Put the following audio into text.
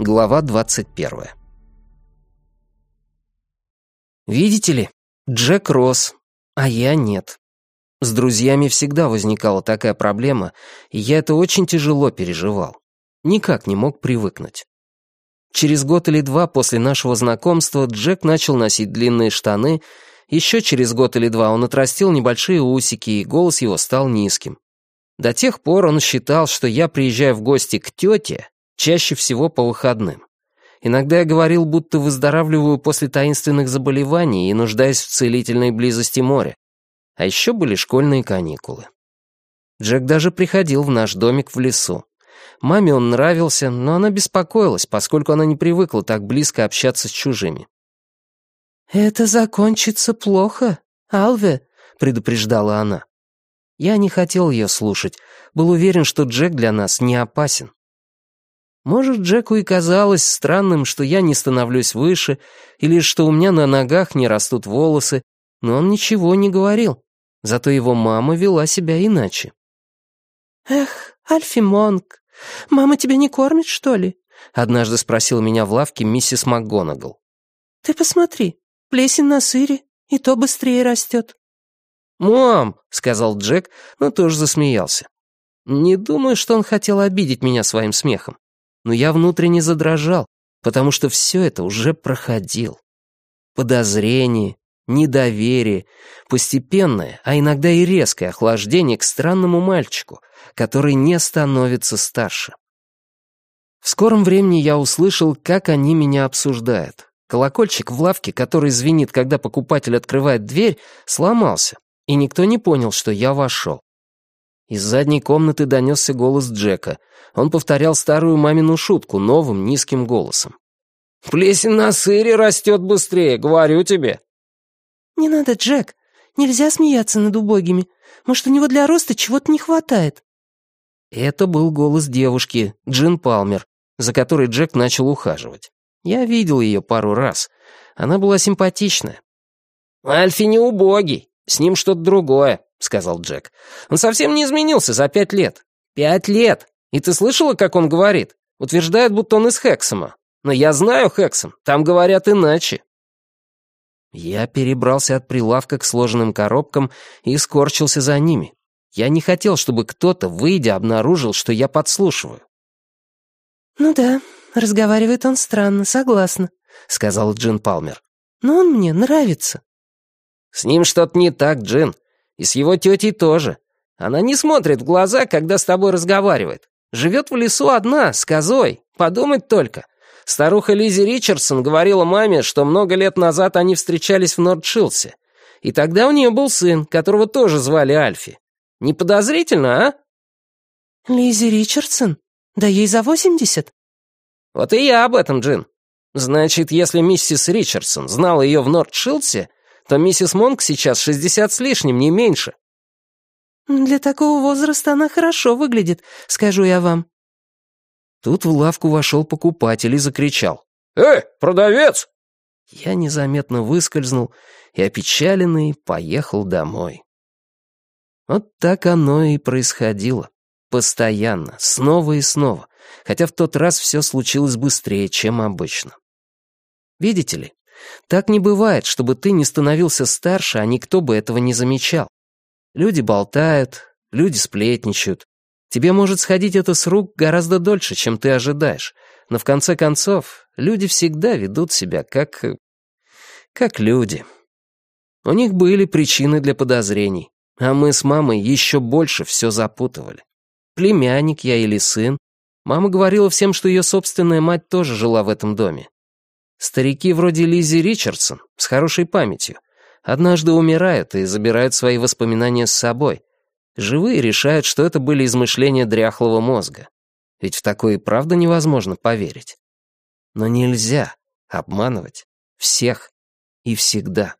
Глава 21. Видите ли, Джек рос, а я нет. С друзьями всегда возникала такая проблема, и я это очень тяжело переживал. Никак не мог привыкнуть. Через год или два после нашего знакомства Джек начал носить длинные штаны, еще через год или два он отрастил небольшие усики, и голос его стал низким. До тех пор он считал, что я приезжаю в гости к тете, чаще всего по выходным. Иногда я говорил, будто выздоравливаю после таинственных заболеваний и нуждаюсь в целительной близости моря. А еще были школьные каникулы. Джек даже приходил в наш домик в лесу. Маме он нравился, но она беспокоилась, поскольку она не привыкла так близко общаться с чужими. «Это закончится плохо, Алве», — предупреждала она. Я не хотел ее слушать, был уверен, что Джек для нас не опасен. Может, Джеку и казалось странным, что я не становлюсь выше, или что у меня на ногах не растут волосы, но он ничего не говорил. Зато его мама вела себя иначе. «Эх, Альфи Монк, мама тебя не кормит, что ли?» Однажды спросила меня в лавке миссис МакГонагал. «Ты посмотри, плесень на сыре, и то быстрее растет». «Мам!» — сказал Джек, но тоже засмеялся. Не думаю, что он хотел обидеть меня своим смехом но я внутренне задрожал, потому что все это уже проходил. Подозрение, недоверие, постепенное, а иногда и резкое охлаждение к странному мальчику, который не становится старше. В скором времени я услышал, как они меня обсуждают. Колокольчик в лавке, который звенит, когда покупатель открывает дверь, сломался, и никто не понял, что я вошел. Из задней комнаты донесся голос Джека. Он повторял старую мамину шутку новым низким голосом. «Плесень на сыре растет быстрее, говорю тебе». «Не надо, Джек. Нельзя смеяться над убогими. Может, у него для роста чего-то не хватает». Это был голос девушки, Джин Палмер, за которой Джек начал ухаживать. Я видел ее пару раз. Она была симпатичная. «Альфи не убогий, с ним что-то другое сказал Джек. «Он совсем не изменился за пять лет. Пять лет! И ты слышала, как он говорит? Утверждает, будто он из Хексома. Но я знаю Хексом, там говорят иначе». Я перебрался от прилавка к сложенным коробкам и скорчился за ними. Я не хотел, чтобы кто-то, выйдя, обнаружил, что я подслушиваю. «Ну да, разговаривает он странно, согласна», — сказал Джин Палмер. «Но он мне нравится». «С ним что-то не так, Джин. И с его тетей тоже. Она не смотрит в глаза, когда с тобой разговаривает. Живет в лесу одна, с козой. Подумать только. Старуха Лизи Ричардсон говорила маме, что много лет назад они встречались в Нордшилсе. И тогда у нее был сын, которого тоже звали Альфи. Не подозрительно, а? Лизи Ричардсон? Да ей за восемьдесят. Вот и я об этом, Джин. Значит, если миссис Ричардсон знала ее в Нордшилсе, то миссис Монк сейчас шестьдесят с лишним, не меньше». «Для такого возраста она хорошо выглядит, скажу я вам». Тут в лавку вошел покупатель и закричал. «Эй, продавец!» Я незаметно выскользнул и, опечаленный, поехал домой. Вот так оно и происходило. Постоянно, снова и снова, хотя в тот раз все случилось быстрее, чем обычно. Видите ли, так не бывает, чтобы ты не становился старше, а никто бы этого не замечал. Люди болтают, люди сплетничают. Тебе может сходить это с рук гораздо дольше, чем ты ожидаешь. Но в конце концов, люди всегда ведут себя как... как люди. У них были причины для подозрений, а мы с мамой еще больше все запутывали. Племянник я или сын. Мама говорила всем, что ее собственная мать тоже жила в этом доме. Старики вроде Лизи Ричардсон, с хорошей памятью, однажды умирают и забирают свои воспоминания с собой. Живые решают, что это были измышления дряхлого мозга. Ведь в такое и правда невозможно поверить. Но нельзя обманывать всех и всегда.